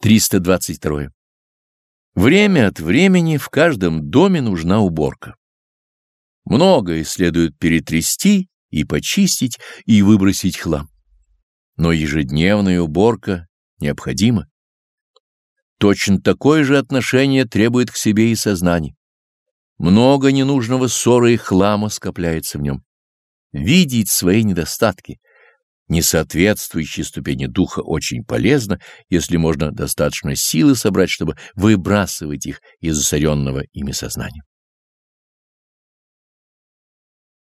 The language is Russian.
322. Время от времени в каждом доме нужна уборка. Многое следует перетрясти и почистить и выбросить хлам. Но ежедневная уборка необходима. Точно такое же отношение требует к себе и сознание. Много ненужного ссора и хлама скопляется в нем. Видеть свои недостатки, несоответствующие ступени духа очень полезно, если можно достаточно силы собрать, чтобы выбрасывать их из засоренного ими сознания.